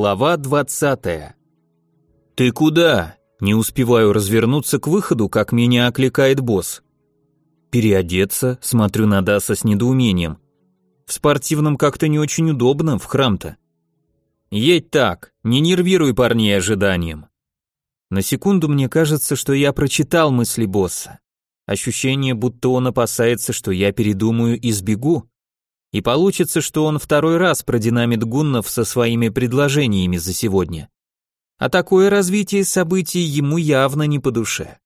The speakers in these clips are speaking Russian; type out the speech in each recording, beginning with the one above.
Глава 20. Ты куда? Не успеваю развернуться к выходу, как меня окликает босс. Переодеться, смотрю на Даса с недоумением. В спортивном как-то не очень удобно, в храм-то. Едь так, не нервируй парней ожиданием. На секунду мне кажется, что я прочитал мысли босса. Ощущение, будто он опасается, что я передумаю и сбегу. И получится, что он второй раз продинамит гуннов со своими предложениями за сегодня. А такое развитие событий ему явно не по душе.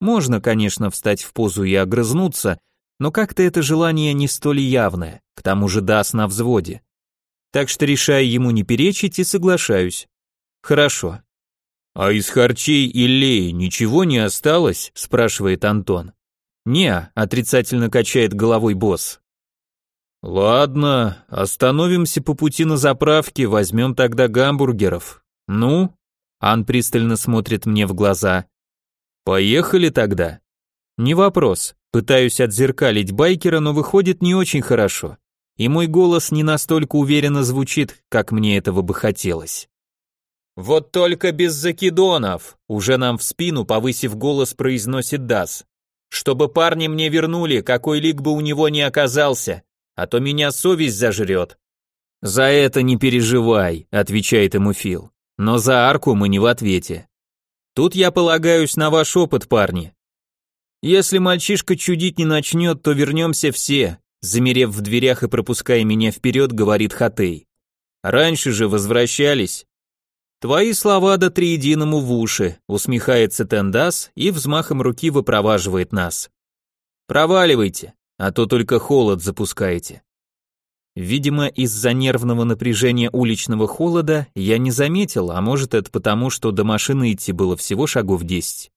Можно, конечно, встать в позу и огрызнуться, но как-то это желание не столь явное, к тому же даст на взводе. Так что решаю ему не перечить и соглашаюсь. Хорошо. А из харчей и леи ничего не осталось? спрашивает Антон. Не, отрицательно качает головой босс. Ладно, остановимся по пути на заправке, возьмем тогда гамбургеров. Ну? Ан пристально смотрит мне в глаза. Поехали тогда. Не вопрос. Пытаюсь отзеркалить байкера, но выходит не очень хорошо. И мой голос не настолько уверенно звучит, как мне этого бы хотелось. Вот только без закидонов, уже нам в спину, повысив голос, произносит Дас. Чтобы парни мне вернули, какой лик бы у него ни оказался, а то меня совесть зажрет». «За это не переживай», — отвечает ему Фил. «Но за арку мы не в ответе. Тут я полагаюсь на ваш опыт, парни. Если мальчишка чудить не начнет, то вернемся все», замерев в дверях и пропуская меня вперед, говорит Хатей. «Раньше же возвращались». «Твои слова до триединому в уши», усмехается Тендас и взмахом руки выпроваживает нас. «Проваливайте, а то только холод запускаете. Видимо, из-за нервного напряжения уличного холода я не заметил, а может это потому, что до машины идти было всего шагов 10.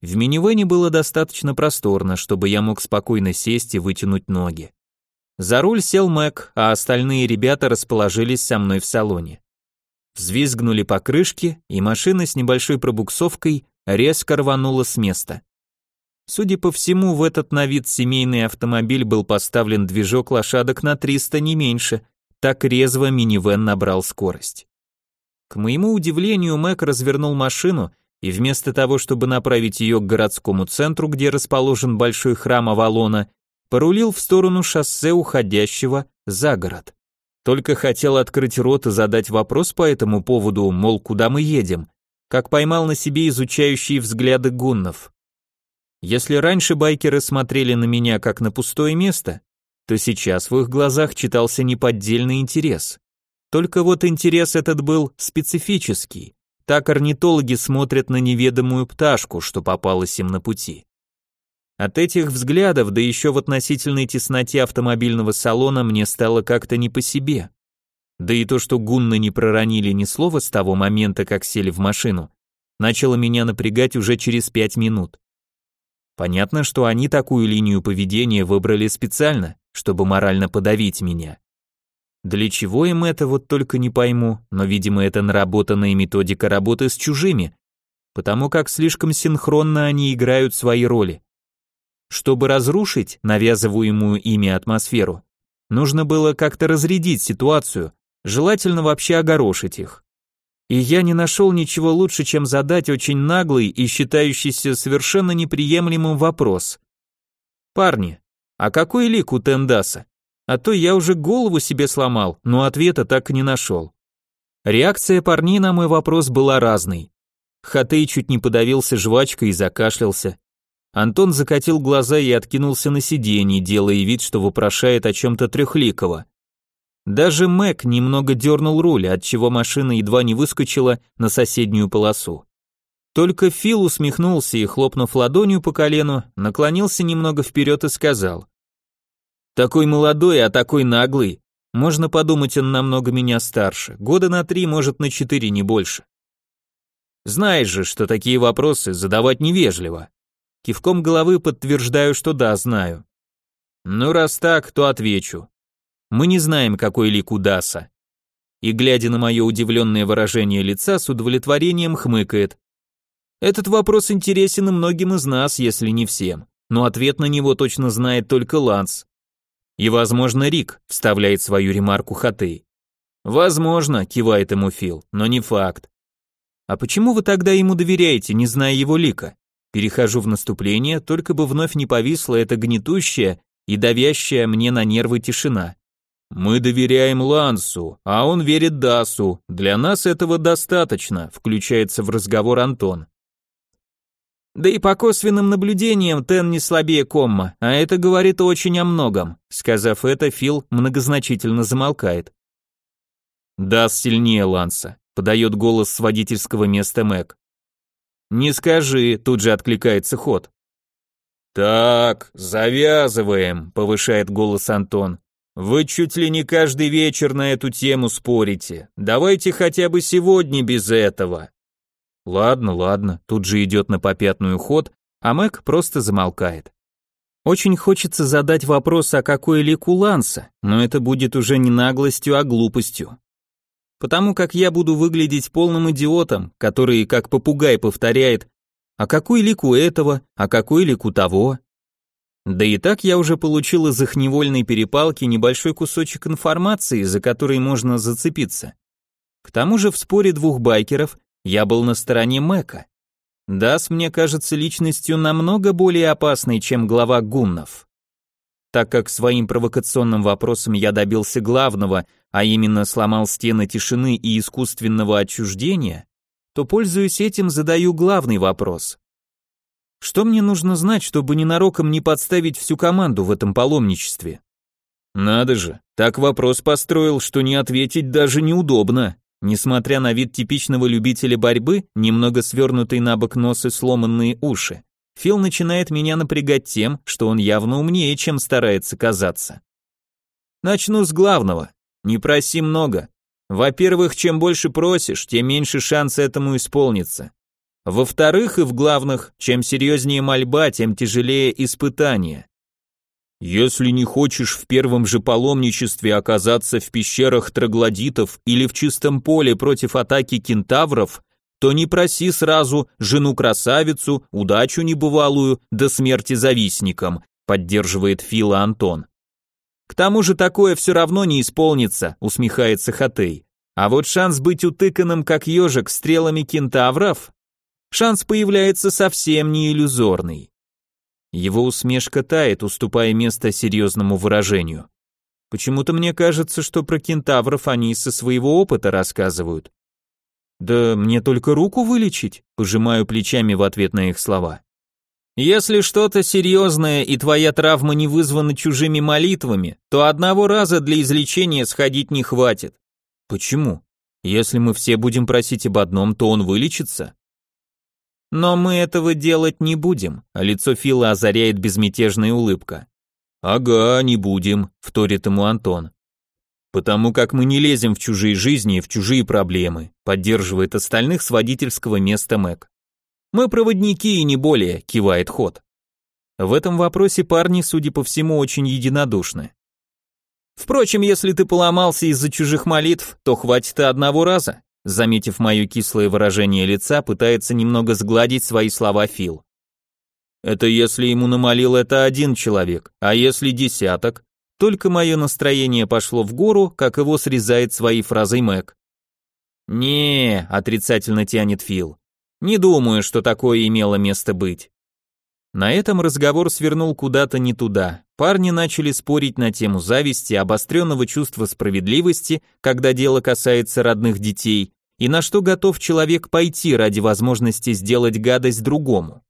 В минивэне было достаточно просторно, чтобы я мог спокойно сесть и вытянуть ноги. За руль сел Мэг, а остальные ребята расположились со мной в салоне. Взвизгнули покрышки, и машина с небольшой пробуксовкой резко рванула с места. Судя по всему, в этот на вид семейный автомобиль был поставлен движок лошадок на 300 не меньше, так резво минивэн набрал скорость. К моему удивлению, Мэг развернул машину и вместо того, чтобы направить ее к городскому центру, где расположен большой храм Авалона, порулил в сторону шоссе, уходящего за город. Только хотел открыть рот и задать вопрос по этому поводу, мол, куда мы едем, как поймал на себе изучающие взгляды гуннов. Если раньше байкеры смотрели на меня как на пустое место, то сейчас в их глазах читался неподдельный интерес. Только вот интерес этот был специфический. Так орнитологи смотрят на неведомую пташку, что попалась им на пути. От этих взглядов, да еще в относительной тесноте автомобильного салона, мне стало как-то не по себе. Да и то, что гунны не проронили ни слова с того момента, как сели в машину, начало меня напрягать уже через пять минут. Понятно, что они такую линию поведения выбрали специально, чтобы морально подавить меня. Для чего им это, вот только не пойму, но, видимо, это наработанная методика работы с чужими, потому как слишком синхронно они играют свои роли. Чтобы разрушить навязываемую ими атмосферу, нужно было как-то разрядить ситуацию, желательно вообще огорошить их. И я не нашел ничего лучше, чем задать очень наглый и считающийся совершенно неприемлемым вопрос. «Парни, а какой лик у Тендаса? А то я уже голову себе сломал, но ответа так и не нашел». Реакция парней на мой вопрос была разной. Хатей чуть не подавился жвачкой и закашлялся. Антон закатил глаза и откинулся на сиденье, делая вид, что вопрошает о чем-то трехликого. Даже Мэг немного дернул руль, отчего машина едва не выскочила на соседнюю полосу. Только Фил усмехнулся и, хлопнув ладонью по колену, наклонился немного вперед и сказал. «Такой молодой, а такой наглый. Можно подумать, он намного меня старше. Года на три, может, на четыре, не больше. Знаешь же, что такие вопросы задавать невежливо. Кивком головы подтверждаю, что да, знаю. Ну, раз так, то отвечу. Мы не знаем, какой лик у Даса. И, глядя на мое удивленное выражение лица, с удовлетворением хмыкает. Этот вопрос интересен и многим из нас, если не всем, но ответ на него точно знает только Ланс. И, возможно, Рик, вставляет свою ремарку Хатей. Возможно, кивает ему Фил, но не факт. А почему вы тогда ему доверяете, не зная его лика? Перехожу в наступление, только бы вновь не повисла эта гнетущая и давящая мне на нервы тишина. Мы доверяем Лансу, а он верит Дасу. Для нас этого достаточно, включается в разговор Антон. Да и по косвенным наблюдениям Тен не слабее Комма, а это говорит очень о многом. Сказав это, Фил многозначительно замолкает. Дас сильнее Ланса, подает голос с водительского места Мэг. Не скажи, тут же откликается ход. Так, завязываем, повышает голос Антон. Вы чуть ли не каждый вечер на эту тему спорите. Давайте хотя бы сегодня без этого. Ладно, ладно, тут же идет на попятную ход, а Мэг просто замолкает. Очень хочется задать вопрос, а какой лик у Ланса, но это будет уже не наглостью, а глупостью. Потому как я буду выглядеть полным идиотом, который как попугай повторяет «А какой лик у этого? А какой лик у того?» Да и так я уже получил из их невольной перепалки небольшой кусочек информации, за который можно зацепиться. К тому же в споре двух байкеров я был на стороне Мэка. Дас мне кажется личностью намного более опасной, чем глава гуннов. Так как своим провокационным вопросом я добился главного, а именно сломал стены тишины и искусственного отчуждения, то, пользуясь этим, задаю главный вопрос. Что мне нужно знать, чтобы ненароком не подставить всю команду в этом паломничестве? Надо же, так вопрос построил, что не ответить даже неудобно. Несмотря на вид типичного любителя борьбы, немного свернутый на бок нос и сломанные уши, Фил начинает меня напрягать тем, что он явно умнее, чем старается казаться. Начну с главного. Не проси много. Во-первых, чем больше просишь, тем меньше шанс этому исполниться. Во-вторых, и в главных, чем серьезнее мольба, тем тяжелее испытание. Если не хочешь в первом же паломничестве оказаться в пещерах троглодитов или в чистом поле против атаки кентавров, то не проси сразу жену-красавицу, удачу небывалую, до смерти завистникам, поддерживает Фила Антон. К тому же такое все равно не исполнится, усмехается Хатей. А вот шанс быть утыканным как ежик стрелами кентавров, шанс появляется совсем не иллюзорный. Его усмешка тает, уступая место серьезному выражению. Почему-то мне кажется, что про кентавров они со своего опыта рассказывают. Да мне только руку вылечить, пожимаю плечами в ответ на их слова. Если что-то серьезное и твоя травма не вызвана чужими молитвами, то одного раза для излечения сходить не хватит. Почему? Если мы все будем просить об одном, то он вылечится. Но мы этого делать не будем, а лицо Фила озаряет безмятежная улыбка. Ага, не будем, вторит ему Антон. Потому как мы не лезем в чужие жизни и в чужие проблемы, поддерживает остальных с водительского места Мэг. Мы проводники и не более, кивает Ход. В этом вопросе парни, судя по всему, очень единодушны. Впрочем, если ты поломался из-за чужих молитв, то хватит и одного раза. Заметив мое кислое выражение лица, пытается немного сгладить свои слова Фил. Это если ему намолил это один человек, а если десяток? Только мое настроение пошло в гору, как его срезает своей фразой Мэг. «Не», — отрицательно тянет Фил. «Не думаю, что такое имело место быть». На этом разговор свернул куда-то не туда. Парни начали спорить на тему зависти, обостренного чувства справедливости, когда дело касается родных детей, и на что готов человек пойти ради возможности сделать гадость другому.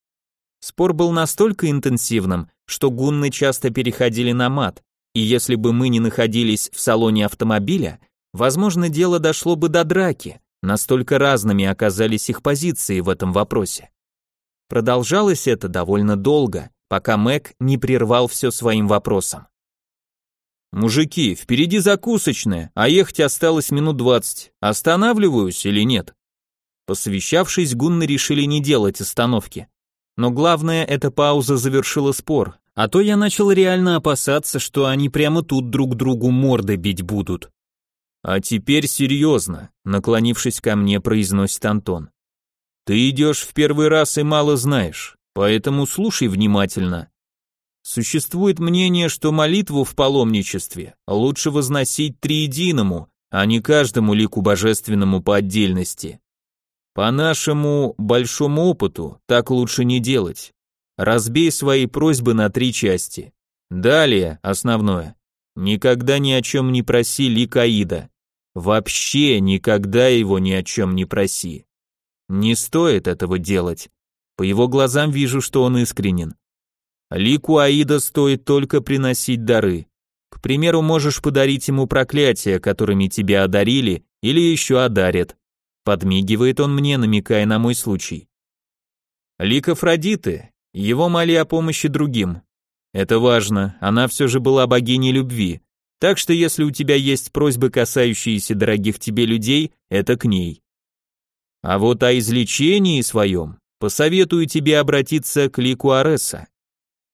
Спор был настолько интенсивным, что гунны часто переходили на мат, и если бы мы не находились в салоне автомобиля, возможно, дело дошло бы до драки, настолько разными оказались их позиции в этом вопросе. Продолжалось это довольно долго, пока Мэг не прервал все своим вопросом. «Мужики, впереди закусочная, а ехать осталось минут двадцать. Останавливаюсь или нет?» Посовещавшись, гунны решили не делать остановки. Но главное, эта пауза завершила спор, а то я начал реально опасаться, что они прямо тут друг другу морды бить будут. «А теперь серьезно», — наклонившись ко мне, произносит Антон. Ты идешь в первый раз и мало знаешь, поэтому слушай внимательно. Существует мнение, что молитву в паломничестве лучше возносить триединому, а не каждому лику божественному по отдельности. По нашему большому опыту так лучше не делать. Разбей свои просьбы на три части. Далее, основное. Никогда ни о чем не проси Ликаида. Вообще никогда его ни о чем не проси. Не стоит этого делать. По его глазам вижу, что он искренен. Лику Аида стоит только приносить дары. К примеру, можешь подарить ему проклятия, которыми тебя одарили, или еще одарят. Подмигивает он мне, намекая на мой случай. Лик Афродиты, его моли о помощи другим. Это важно, она все же была богиней любви. Так что если у тебя есть просьбы, касающиеся дорогих тебе людей, это к ней. А вот о излечении своем посоветую тебе обратиться к Лику Ареса.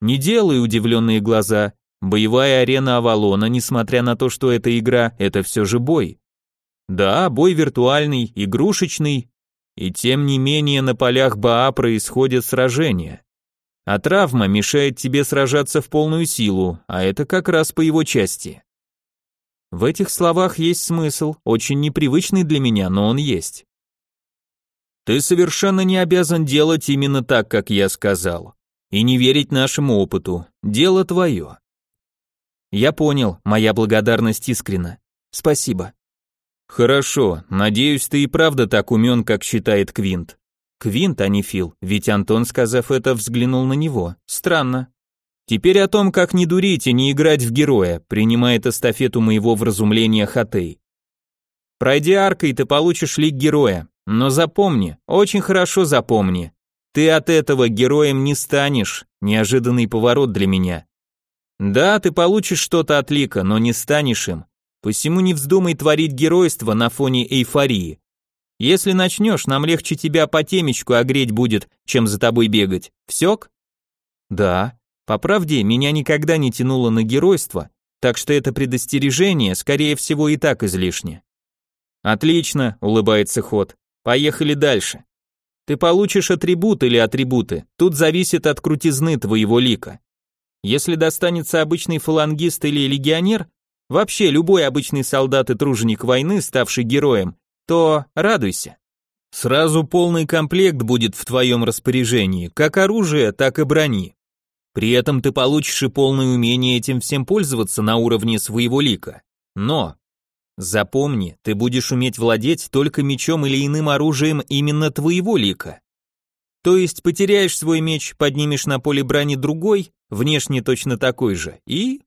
Не делай удивленные глаза, боевая арена Авалона, несмотря на то, что это игра, это все же бой. Да, бой виртуальный, игрушечный, и тем не менее на полях Баа происходят сражения. А травма мешает тебе сражаться в полную силу, а это как раз по его части. В этих словах есть смысл, очень непривычный для меня, но он есть. Ты совершенно не обязан делать именно так, как я сказал, и не верить нашему опыту. Дело твое. Я понял, моя благодарность искренна. Спасибо. Хорошо, надеюсь, ты и правда так умен, как считает Квинт. Квинт, а не Фил, ведь Антон, сказав это, взглянул на него. Странно. Теперь о том, как не дурить и не играть в героя, принимает эстафету моего вразумления Хатей. Пройди аркой, ты получишь лик героя, но запомни, очень хорошо запомни, ты от этого героем не станешь, неожиданный поворот для меня. Да, ты получишь что-то от лика, но не станешь им. Посему не вздумай творить геройство на фоне эйфории. Если начнешь, нам легче тебя по темечку огреть будет, чем за тобой бегать. Всек? Да. По правде, меня никогда не тянуло на геройство, так что это предостережение, скорее всего, и так излишне. Отлично, улыбается Ход. Поехали дальше. Ты получишь атрибут или атрибуты, тут зависит от крутизны твоего лика. Если достанется обычный фалангист или легионер, вообще любой обычный солдат и труженик войны, ставший героем, то радуйся. Сразу полный комплект будет в твоем распоряжении, как оружие, так и брони. При этом ты получишь и полное умение этим всем пользоваться на уровне своего лика. Но, запомни, ты будешь уметь владеть только мечом или иным оружием именно твоего лика. То есть потеряешь свой меч, поднимешь на поле брани другой, внешне точно такой же, и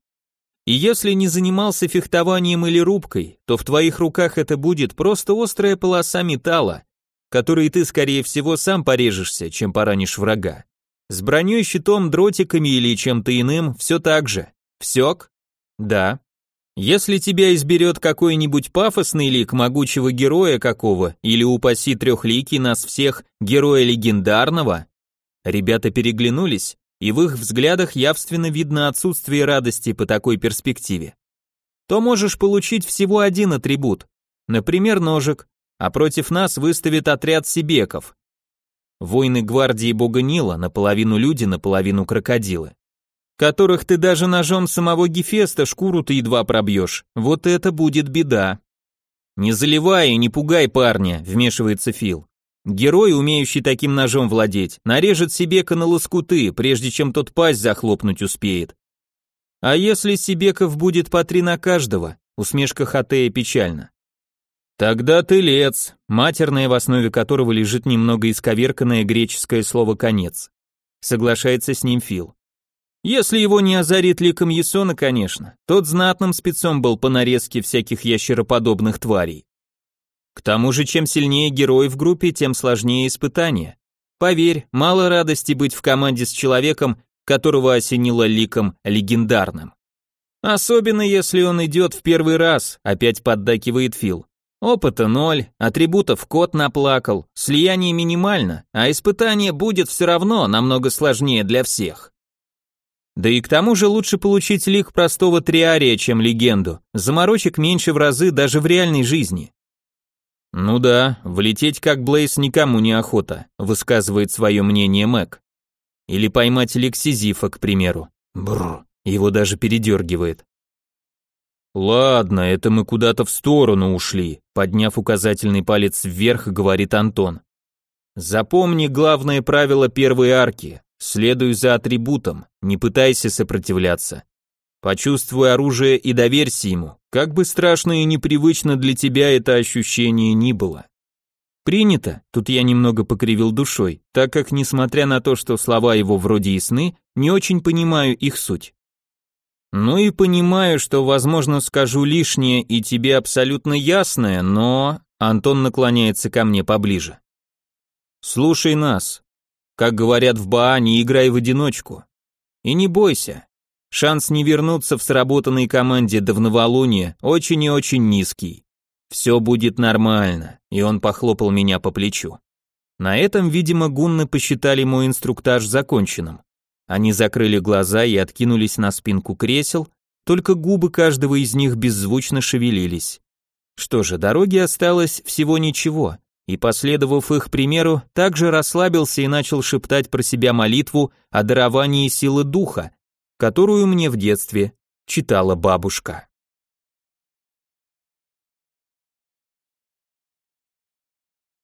и если не занимался фехтованием или рубкой, то в твоих руках это будет просто острая полоса металла, которой ты, скорее всего, сам порежешься, чем поранишь врага. С броней, щитом, дротиками или чем-то иным все так же. Всек? Да. Если тебя изберет какой-нибудь пафосный лик могучего героя какого, или упаси трехликий нас всех, героя легендарного, ребята переглянулись, и в их взглядах явственно видно отсутствие радости по такой перспективе, то можешь получить всего один атрибут, например, ножик, а против нас выставит отряд сибеков. Воины гвардии бога Нила, наполовину люди, наполовину крокодилы, которых ты даже ножом самого Гефеста шкуру ты едва пробьешь, вот это будет беда. Не заливай и не пугай парня, вмешивается Фил. Герой, умеющий таким ножом владеть, нарежет Сибека на лоскуты, прежде чем тот пасть захлопнуть успеет. А если Сибеков будет по три на каждого, усмешка Хатея печальна. Тогда ты лец, матерное в основе которого лежит немного исковерканное греческое слово «конец». Соглашается с ним Фил. Если его не озарит ликом Ясона, конечно, тот знатным спецом был по нарезке всяких ящероподобных тварей. К тому же, чем сильнее герой в группе, тем сложнее испытание. Поверь, мало радости быть в команде с человеком, которого осенило ликом легендарным. Особенно если он идет в первый раз, опять поддакивает Фил. Опыта ноль, атрибутов кот наплакал, слияние минимально, а испытание будет все равно намного сложнее для всех. Да и к тому же лучше получить лик простого триария, чем легенду. Заморочек меньше в разы даже в реальной жизни. «Ну да, влететь как Блейз никому не охота», высказывает свое мнение Мэг. Или поймать Лексизифа, к примеру. Бррр, его даже передергивает. Ладно, это мы куда-то в сторону ушли, подняв указательный палец вверх, говорит Антон. Запомни главное правило первой арки. Следуй за атрибутом, не пытайся сопротивляться. Почувствуй оружие и доверься ему, как бы страшно и непривычно для тебя это ощущение ни было. Принято, тут я немного покривил душой, так как, несмотря на то, что слова его вроде ясны, не очень понимаю их суть. Ну и понимаю, что, возможно, скажу лишнее и тебе абсолютно ясное, но... Антон наклоняется ко мне поближе. Слушай нас. Как говорят в Баа, не играй в одиночку. И не бойся. Шанс не вернуться в сработанной команде до новолуния очень и очень низкий. Все будет нормально, и он похлопал меня по плечу. На этом, видимо, гунны посчитали мой инструктаж законченным. Они закрыли глаза и откинулись на спинку кресел, только губы каждого из них беззвучно шевелились. Что же, дороги осталось всего ничего, и, последовав их примеру, также расслабился и начал шептать про себя молитву о даровании силы духа, которую мне в детстве читала бабушка.